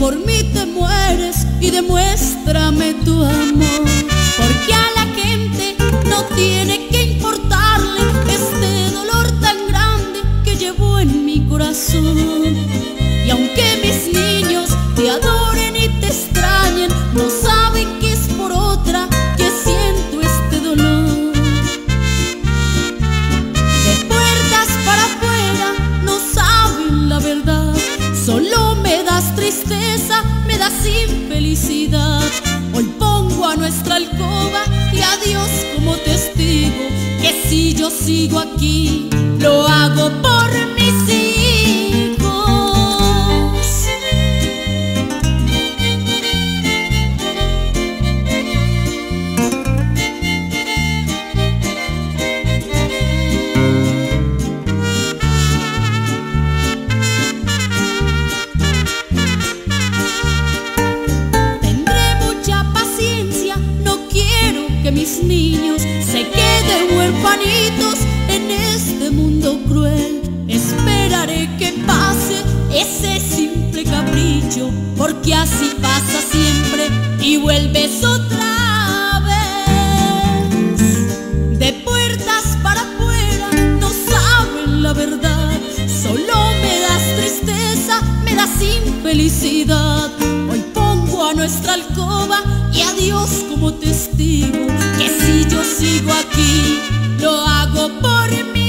por mí te mueres y demuéstrame tu amor, porque a la gente no tiene que importarle este dolor tan grande que llevo en mi corazón. Y aunque mis niños y a Dios como testigo, que si yo sigo aquí, lo hago por que mis niños se queden huérfanitos en este mundo cruel. Esperaré que pase ese simple capricho, porque así pasa siempre y vuelves otra vez. De puertas para afuera no saben la verdad, solo me das tristeza, me das infelicidad. Hoy pongo a nuestra alcoba y a Dios como testigo que si yo sigo aquí, lo hago por mí.